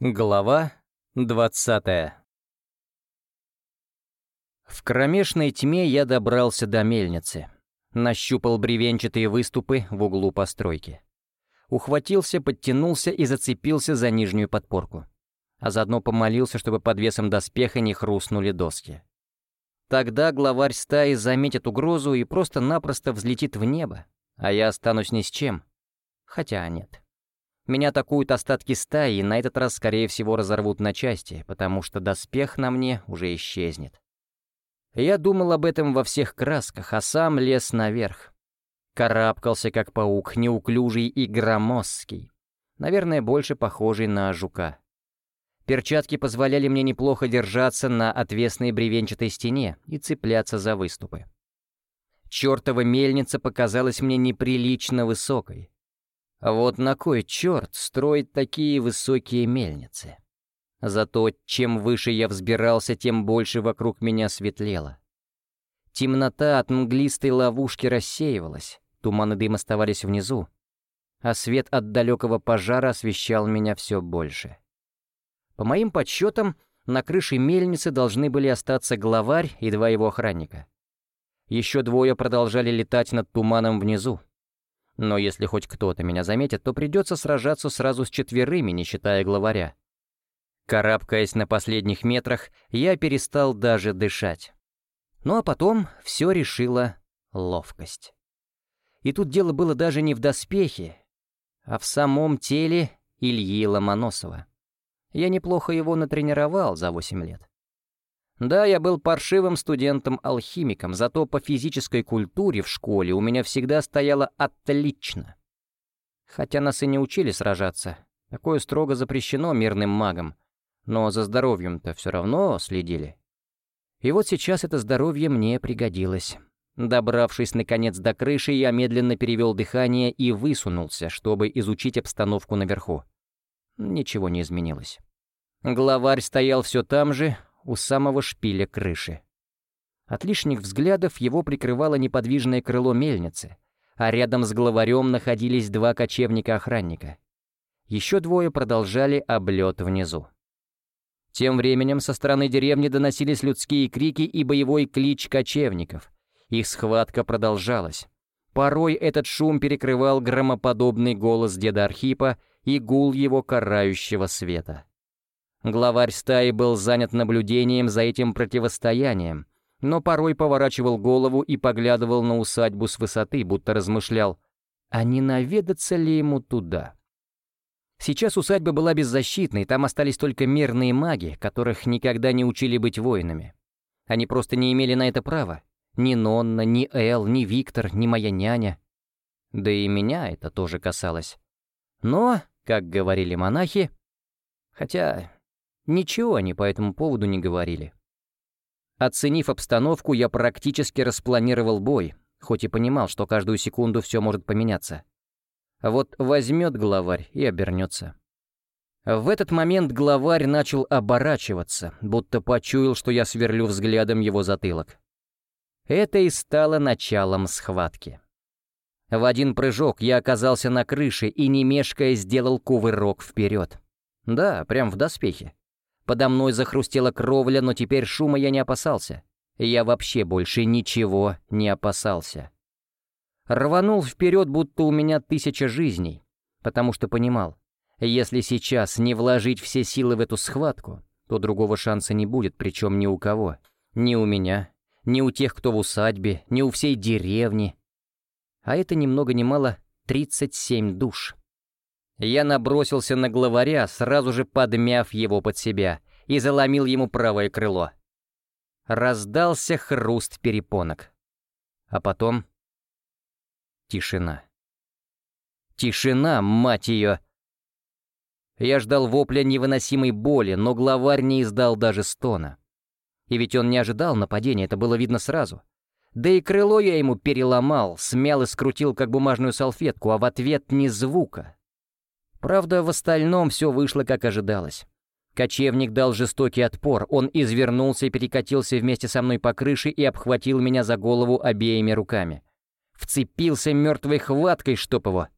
Глава двадцатая В кромешной тьме я добрался до мельницы. Нащупал бревенчатые выступы в углу постройки. Ухватился, подтянулся и зацепился за нижнюю подпорку. А заодно помолился, чтобы под весом доспеха не хрустнули доски. Тогда главарь стаи заметит угрозу и просто-напросто взлетит в небо, а я останусь ни с чем. Хотя нет. Меня атакуют остатки стаи, и на этот раз, скорее всего, разорвут на части, потому что доспех на мне уже исчезнет. Я думал об этом во всех красках, а сам лез наверх. Карабкался, как паук, неуклюжий и громоздкий. Наверное, больше похожий на жука. Перчатки позволяли мне неплохо держаться на отвесной бревенчатой стене и цепляться за выступы. Чёртова мельница показалась мне неприлично высокой. А вот на кой черт строить такие высокие мельницы? Зато чем выше я взбирался, тем больше вокруг меня светлело. Темнота от мглистой ловушки рассеивалась, туман и дым оставались внизу, а свет от далекого пожара освещал меня все больше. По моим подсчетам, на крыше мельницы должны были остаться главарь и два его охранника. Еще двое продолжали летать над туманом внизу. Но если хоть кто-то меня заметит, то придется сражаться сразу с четверыми, не считая главаря. Карабкаясь на последних метрах, я перестал даже дышать. Ну а потом все решила ловкость. И тут дело было даже не в доспехе, а в самом теле Ильи Ломоносова. Я неплохо его натренировал за 8 лет. Да, я был паршивым студентом-алхимиком, зато по физической культуре в школе у меня всегда стояло отлично. Хотя нас и не учили сражаться. Такое строго запрещено мирным магам. Но за здоровьем-то все равно следили. И вот сейчас это здоровье мне пригодилось. Добравшись, наконец, до крыши, я медленно перевел дыхание и высунулся, чтобы изучить обстановку наверху. Ничего не изменилось. Главарь стоял все там же, у самого шпиля крыши. От лишних взглядов его прикрывало неподвижное крыло мельницы, а рядом с главарем находились два кочевника-охранника. Еще двое продолжали облет внизу. Тем временем со стороны деревни доносились людские крики и боевой клич кочевников. Их схватка продолжалась. Порой этот шум перекрывал громоподобный голос деда Архипа и гул его карающего света. Главарь стаи был занят наблюдением за этим противостоянием, но порой поворачивал голову и поглядывал на усадьбу с высоты, будто размышлял, а не наведаться ли ему туда. Сейчас усадьба была беззащитной, там остались только мирные маги, которых никогда не учили быть воинами. Они просто не имели на это права. Ни Нонна, ни Эл, ни Виктор, ни моя няня. Да и меня это тоже касалось. Но, как говорили монахи, хотя Ничего они по этому поводу не говорили. Оценив обстановку, я практически распланировал бой, хоть и понимал, что каждую секунду все может поменяться. Вот возьмет главарь и обернется. В этот момент главарь начал оборачиваться, будто почуял, что я сверлю взглядом его затылок. Это и стало началом схватки. В один прыжок я оказался на крыше и, не мешкая, сделал кувырок вперед. Да, прям в доспехе. Подо мной захрустела кровля, но теперь шума я не опасался. Я вообще больше ничего не опасался. Рванул вперед, будто у меня тысяча жизней, потому что понимал, если сейчас не вложить все силы в эту схватку, то другого шанса не будет, причем ни у кого. Ни у меня, ни у тех, кто в усадьбе, ни у всей деревни. А это ни много ни мало 37 душ. Я набросился на главаря, сразу же подмяв его под себя, и заломил ему правое крыло. Раздался хруст перепонок. А потом... Тишина. Тишина, мать ее! Я ждал вопля невыносимой боли, но главарь не издал даже стона. И ведь он не ожидал нападения, это было видно сразу. Да и крыло я ему переломал, смял и скрутил, как бумажную салфетку, а в ответ ни звука. Правда, в остальном все вышло, как ожидалось. Кочевник дал жестокий отпор, он извернулся и перекатился вместе со мной по крыше и обхватил меня за голову обеими руками. Вцепился мертвой хваткой, чтоб его.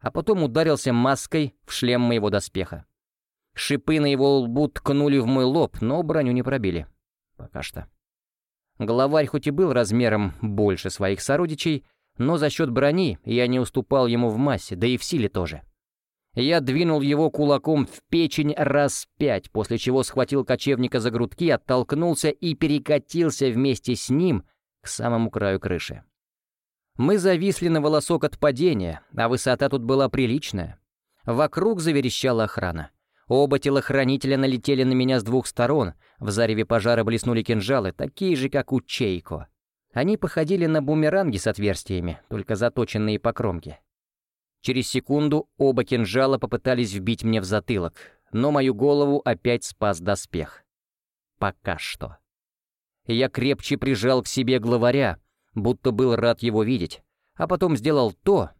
А потом ударился маской в шлем моего доспеха. Шипы на его лбу ткнули в мой лоб, но броню не пробили. Пока что. Главарь хоть и был размером больше своих сородичей, но за счет брони я не уступал ему в массе, да и в силе тоже. Я двинул его кулаком в печень раз пять, после чего схватил кочевника за грудки, оттолкнулся и перекатился вместе с ним к самому краю крыши. Мы зависли на волосок от падения, а высота тут была приличная. Вокруг заверещала охрана. Оба телохранителя налетели на меня с двух сторон, в зареве пожара блеснули кинжалы, такие же, как у Чейко. Они походили на бумеранги с отверстиями, только заточенные по кромке. Через секунду оба кинжала попытались вбить мне в затылок, но мою голову опять спас доспех. Пока что. Я крепче прижал к себе главаря, будто был рад его видеть, а потом сделал то,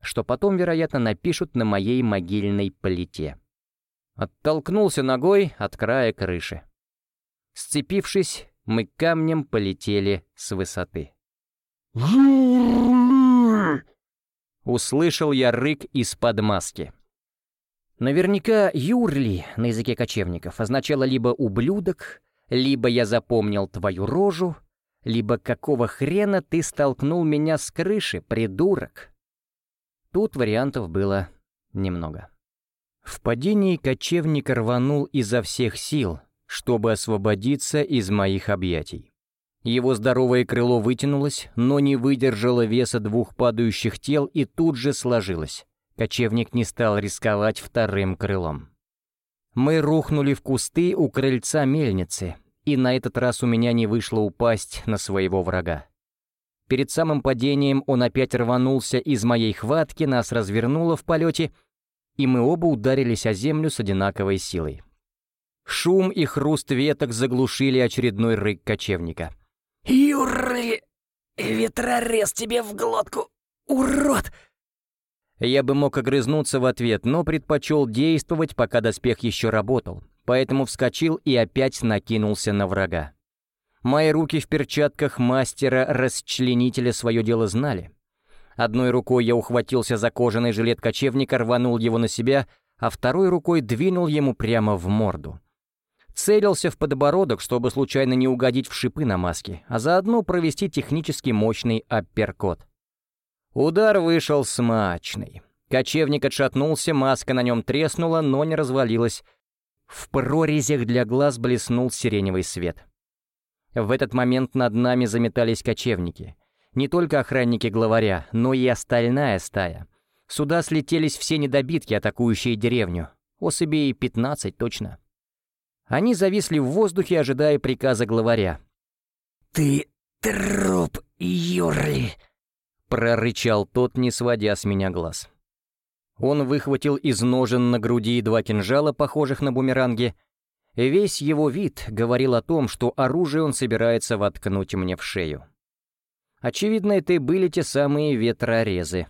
что потом, вероятно, напишут на моей могильной плите. Оттолкнулся ногой от края крыши. Сцепившись, мы камнем полетели с высоты. Услышал я рык из-под маски. Наверняка «юрли» на языке кочевников означало либо «ублюдок», либо «я запомнил твою рожу», либо «какого хрена ты столкнул меня с крыши, придурок?» Тут вариантов было немного. В падении кочевник рванул изо всех сил, чтобы освободиться из моих объятий. Его здоровое крыло вытянулось, но не выдержало веса двух падающих тел и тут же сложилось. Кочевник не стал рисковать вторым крылом. Мы рухнули в кусты у крыльца мельницы, и на этот раз у меня не вышло упасть на своего врага. Перед самым падением он опять рванулся из моей хватки, нас развернуло в полете — и мы оба ударились о землю с одинаковой силой. Шум и хруст веток заглушили очередной рык кочевника. «Юры! Ветрорез тебе в глотку! Урод!» Я бы мог огрызнуться в ответ, но предпочел действовать, пока доспех еще работал, поэтому вскочил и опять накинулся на врага. Мои руки в перчатках мастера-расчленителя свое дело знали. Одной рукой я ухватился за кожаный жилет кочевника, рванул его на себя, а второй рукой двинул ему прямо в морду. Целился в подбородок, чтобы случайно не угодить в шипы на маске, а заодно провести технически мощный апперкот. Удар вышел смачный. Кочевник отшатнулся, маска на нем треснула, но не развалилась. В прорезях для глаз блеснул сиреневый свет. В этот момент над нами заметались кочевники. Не только охранники главаря, но и остальная стая. Сюда слетелись все недобитки, атакующие деревню. Особей 15 точно. Они зависли в воздухе, ожидая приказа главаря. «Ты труп, Юрли!» — прорычал тот, не сводя с меня глаз. Он выхватил из ножен на груди два кинжала, похожих на бумеранги. Весь его вид говорил о том, что оружие он собирается воткнуть мне в шею. Очевидно, это и были те самые ветрорезы.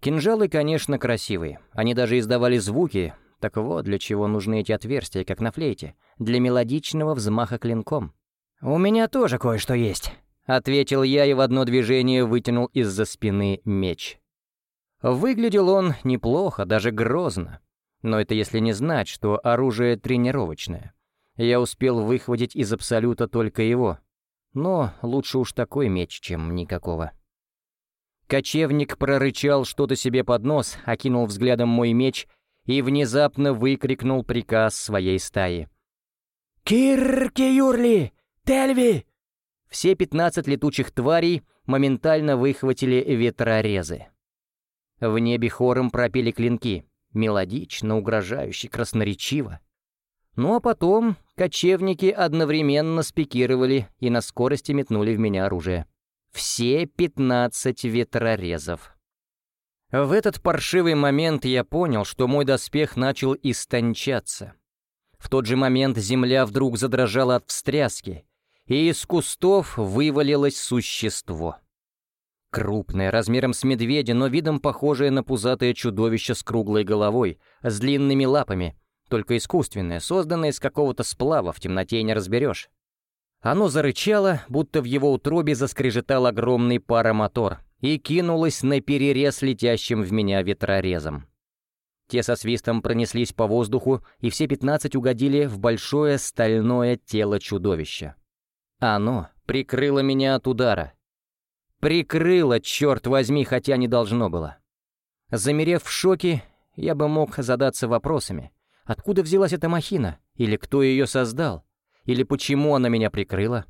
Кинжалы, конечно, красивые. Они даже издавали звуки. Так вот, для чего нужны эти отверстия, как на флейте. Для мелодичного взмаха клинком. «У меня тоже кое-что есть», — ответил я и в одно движение вытянул из-за спины меч. Выглядел он неплохо, даже грозно. Но это если не знать, что оружие тренировочное. Я успел выхватить из Абсолюта только его — но лучше уж такой меч, чем никакого. Кочевник прорычал что-то себе под нос, окинул взглядом мой меч и внезапно выкрикнул приказ своей стаи. «Кирки-юрли! Тельви!» Все пятнадцать летучих тварей моментально выхватили ветрорезы. В небе хором пропели клинки, мелодично, угрожающе, красноречиво. Ну а потом кочевники одновременно спикировали и на скорости метнули в меня оружие. Все пятнадцать ветрорезов. В этот паршивый момент я понял, что мой доспех начал истончаться. В тот же момент земля вдруг задрожала от встряски, и из кустов вывалилось существо. Крупное, размером с медведя, но видом похожее на пузатое чудовище с круглой головой, с длинными лапами, только искусственное, созданное из какого-то сплава, в темноте не разберешь. Оно зарычало, будто в его утробе заскрежетал огромный паромотор, и кинулось на перерез летящим в меня ветрорезом. Те со свистом пронеслись по воздуху, и все пятнадцать угодили в большое стальное тело чудовища. Оно прикрыло меня от удара. Прикрыло, черт возьми, хотя не должно было. Замерев в шоке, я бы мог задаться вопросами. Откуда взялась эта махина? Или кто ее создал? Или почему она меня прикрыла?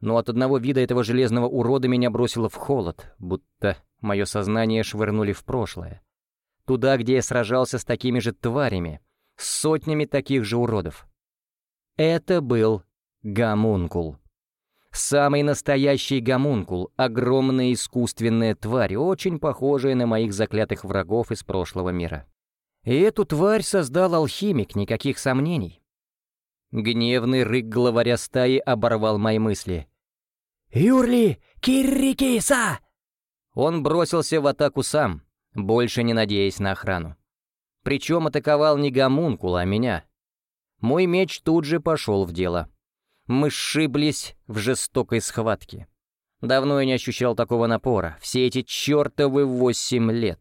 Но от одного вида этого железного урода меня бросило в холод, будто мое сознание швырнули в прошлое. Туда, где я сражался с такими же тварями, с сотнями таких же уродов. Это был гомункул. Самый настоящий гомункул, огромная искусственная тварь, очень похожая на моих заклятых врагов из прошлого мира. И эту тварь создал алхимик, никаких сомнений. Гневный рык главаря стаи оборвал мои мысли. «Юрли! Киррикиса!» Он бросился в атаку сам, больше не надеясь на охрану. Причем атаковал не гомункул, а меня. Мой меч тут же пошел в дело. Мы сшиблись в жестокой схватке. Давно я не ощущал такого напора, все эти чертовы восемь лет.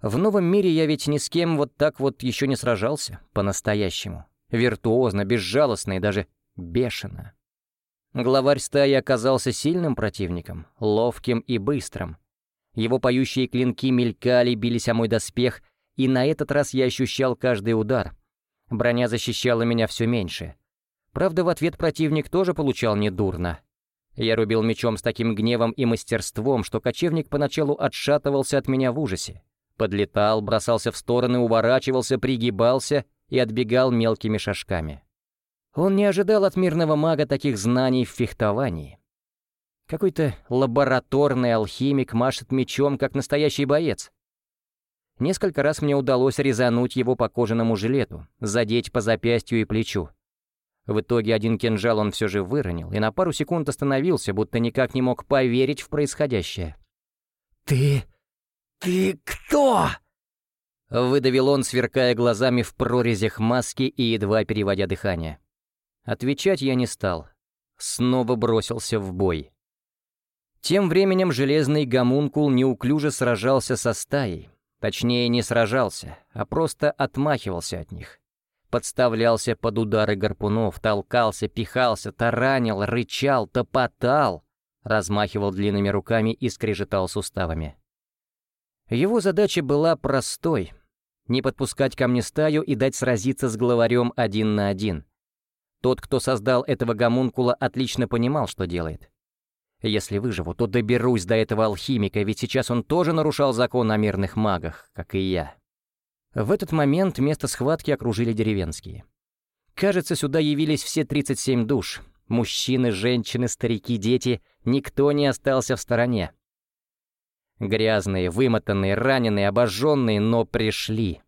В новом мире я ведь ни с кем вот так вот еще не сражался, по-настоящему. Виртуозно, безжалостно и даже бешено. Главарь стаи оказался сильным противником, ловким и быстрым. Его поющие клинки мелькали, бились о мой доспех, и на этот раз я ощущал каждый удар. Броня защищала меня все меньше. Правда, в ответ противник тоже получал недурно. Я рубил мечом с таким гневом и мастерством, что кочевник поначалу отшатывался от меня в ужасе. Подлетал, бросался в стороны, уворачивался, пригибался и отбегал мелкими шажками. Он не ожидал от мирного мага таких знаний в фехтовании. Какой-то лабораторный алхимик машет мечом, как настоящий боец. Несколько раз мне удалось резануть его по кожаному жилету, задеть по запястью и плечу. В итоге один кинжал он все же выронил и на пару секунд остановился, будто никак не мог поверить в происходящее. «Ты «Ты кто?» Выдавил он, сверкая глазами в прорезях маски и едва переводя дыхание. Отвечать я не стал. Снова бросился в бой. Тем временем железный гомункул неуклюже сражался со стаей. Точнее, не сражался, а просто отмахивался от них. Подставлялся под удары гарпунов, толкался, пихался, таранил, рычал, топотал, размахивал длинными руками и скрежетал суставами. Его задача была простой — не подпускать ко мне стаю и дать сразиться с главарем один на один. Тот, кто создал этого гомункула, отлично понимал, что делает. Если выживу, то доберусь до этого алхимика, ведь сейчас он тоже нарушал закон о мирных магах, как и я. В этот момент место схватки окружили деревенские. Кажется, сюда явились все 37 душ. Мужчины, женщины, старики, дети. Никто не остался в стороне. Грязные, вымотанные, раненые, обожженные, но пришли.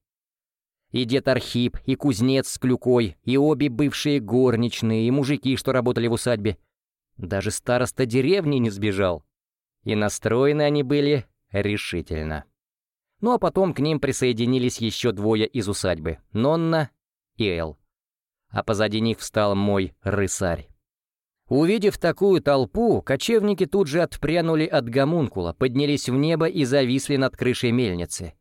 И дед Архип, и кузнец с клюкой, и обе бывшие горничные, и мужики, что работали в усадьбе. Даже староста деревни не сбежал. И настроены они были решительно. Ну а потом к ним присоединились еще двое из усадьбы — Нонна и Эл. А позади них встал мой рысарь. Увидев такую толпу, кочевники тут же отпрянули от гомункула, поднялись в небо и зависли над крышей мельницы.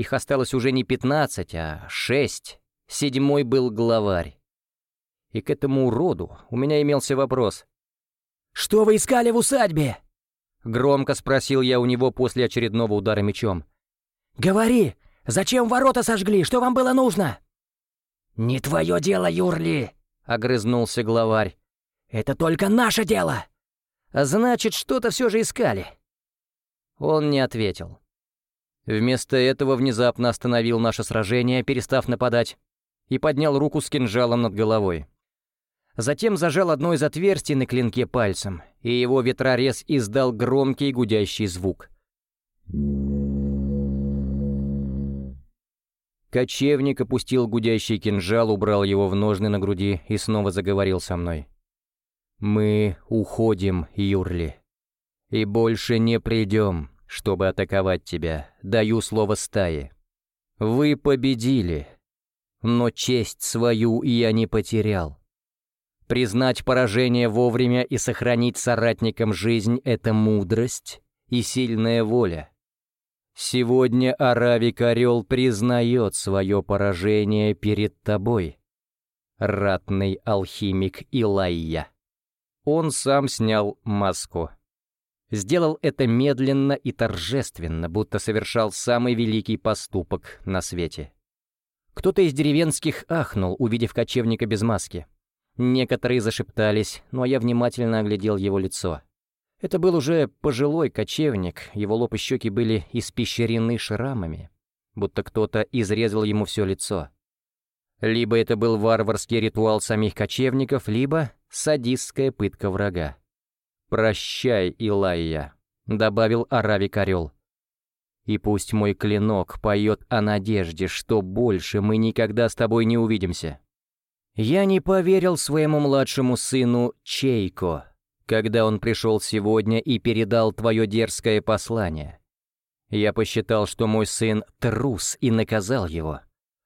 Их осталось уже не пятнадцать, а шесть. Седьмой был главарь. И к этому уроду у меня имелся вопрос. «Что вы искали в усадьбе?» Громко спросил я у него после очередного удара мечом. «Говори, зачем ворота сожгли? Что вам было нужно?» «Не твое дело, Юрли!» — огрызнулся главарь. Это только наше дело!» «Значит, что-то все же искали». Он не ответил. Вместо этого внезапно остановил наше сражение, перестав нападать, и поднял руку с кинжалом над головой. Затем зажал одно из отверстий на клинке пальцем, и его ветрорез издал громкий гудящий звук. Кочевник опустил гудящий кинжал, убрал его в ножны на груди и снова заговорил со мной. «Мы уходим, Юрли, и больше не придем, чтобы атаковать тебя, даю слово стаи. Вы победили, но честь свою я не потерял. Признать поражение вовремя и сохранить соратникам жизнь — это мудрость и сильная воля. Сегодня Аравик Орел признает свое поражение перед тобой, ратный алхимик Илайя. Он сам снял маску. Сделал это медленно и торжественно, будто совершал самый великий поступок на свете. Кто-то из деревенских ахнул, увидев кочевника без маски. Некоторые зашептались, но я внимательно оглядел его лицо. Это был уже пожилой кочевник, его лоб и щеки были испещрены шрамами, будто кто-то изрезал ему все лицо. Либо это был варварский ритуал самих кочевников, либо садистская пытка врага. «Прощай, Илайя», — добавил Аравик Орел. «И пусть мой клинок поет о надежде, что больше мы никогда с тобой не увидимся». Я не поверил своему младшему сыну Чейко, когда он пришел сегодня и передал твое дерзкое послание. Я посчитал, что мой сын трус и наказал его.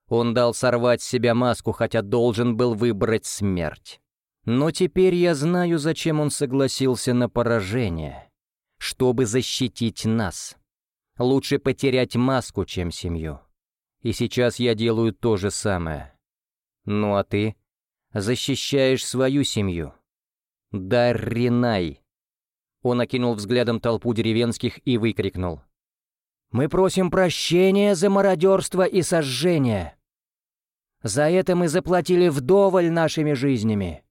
Он дал сорвать с себя маску, хотя должен был выбрать смерть. Но теперь я знаю, зачем он согласился на поражение. Чтобы защитить нас. Лучше потерять маску, чем семью. И сейчас я делаю то же самое. Ну а ты? Защищаешь свою семью. Дарринай. Он окинул взглядом толпу деревенских и выкрикнул. «Мы просим прощения за мародерство и сожжение. За это мы заплатили вдоволь нашими жизнями.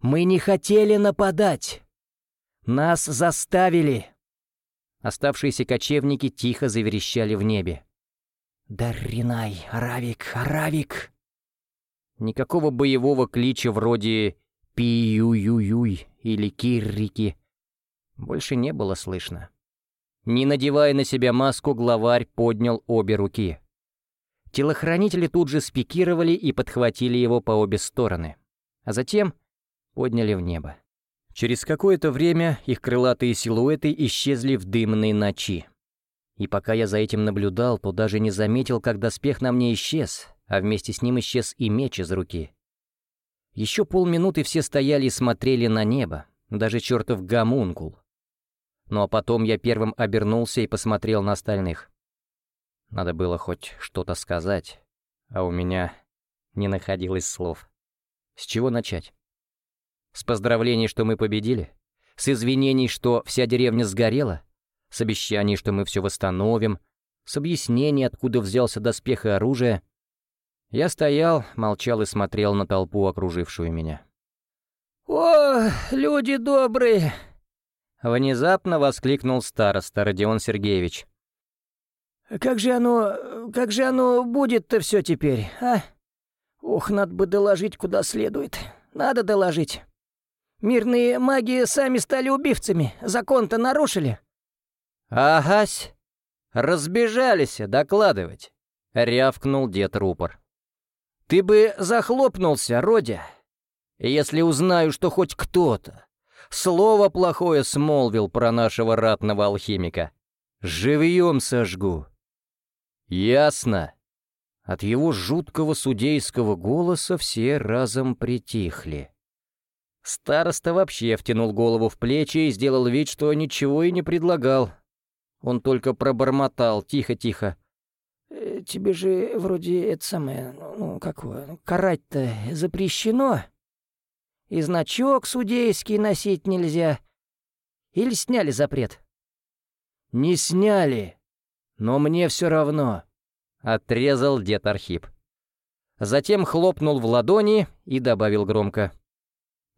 Мы не хотели нападать. Нас заставили. Оставшиеся кочевники тихо заверещали в небе. «Дарринай, Аравик, Аравик!» Никакого боевого клича вроде «пи-ю-ю-юй» или «киррики» больше не было слышно. Не надевая на себя маску, главарь поднял обе руки. Телохранители тут же спикировали и подхватили его по обе стороны. А затем подняли в небо. Через какое-то время их крылатые силуэты исчезли в дымной ночи. И пока я за этим наблюдал, то даже не заметил, как доспех на мне исчез, а вместе с ним исчез и меч из руки. Еще полминуты все стояли и смотрели на небо, даже чертов гомункул. Ну а потом я первым обернулся и посмотрел на остальных. Надо было хоть что-то сказать, а у меня не находилось слов. С чего начать? С поздравлений, что мы победили? С извинений, что вся деревня сгорела? С обещаний, что мы все восстановим? С объяснений, откуда взялся доспех и оружие? Я стоял, молчал и смотрел на толпу, окружившую меня. «О, люди добрые!» Внезапно воскликнул староста Родион Сергеевич. «Как же оно... как же оно будет-то все теперь, а? Ух, надо бы доложить куда следует. Надо доложить. Мирные маги сами стали убивцами, закон-то нарушили». «Агась, разбежались докладывать», — рявкнул дед Рупор. «Ты бы захлопнулся, Родя, если узнаю, что хоть кто-то слово плохое смолвил про нашего ратного алхимика. Живьем сожгу». «Ясно». От его жуткого судейского голоса все разом притихли. Староста вообще втянул голову в плечи и сделал вид, что ничего и не предлагал. Он только пробормотал тихо-тихо. «Э, «Тебе же вроде это самое, ну, какое, карать-то запрещено. И значок судейский носить нельзя. Или сняли запрет?» «Не сняли, но мне все равно», — отрезал дед Архип. Затем хлопнул в ладони и добавил громко.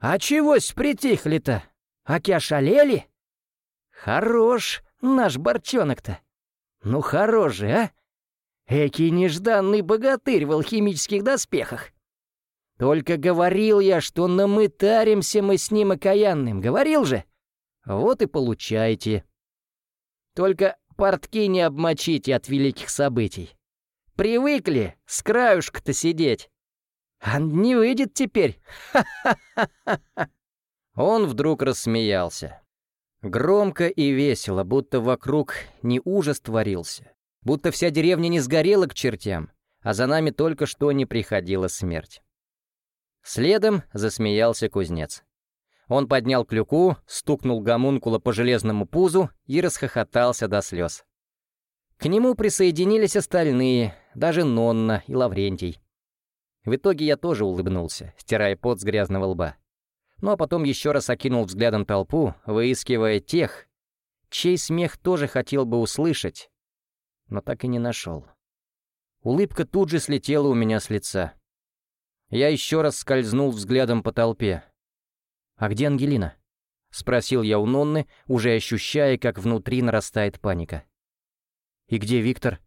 «А чегось притихли-то? Аки ошалели? Хорош наш борчонок-то. Ну хорош же, а? Экий нежданный богатырь в алхимических доспехах. Только говорил я, что намытаримся мы с ним окаянным. Говорил же? Вот и получайте. Только портки не обмочите от великих событий. Привыкли с краюшка-то сидеть. А не выйдет теперь. Он вдруг рассмеялся. Громко и весело, будто вокруг не ужас творился, будто вся деревня не сгорела к чертям, а за нами только что не приходила смерть. Следом засмеялся кузнец. Он поднял клюку, стукнул гомункула по железному пузу и расхохотался до слез. К нему присоединились остальные, даже Нонна и Лаврентий. В итоге я тоже улыбнулся, стирая пот с грязного лба. Ну а потом еще раз окинул взглядом толпу, выискивая тех, чей смех тоже хотел бы услышать, но так и не нашел. Улыбка тут же слетела у меня с лица. Я еще раз скользнул взглядом по толпе. «А где Ангелина?» — спросил я у Нонны, уже ощущая, как внутри нарастает паника. «И где Виктор?»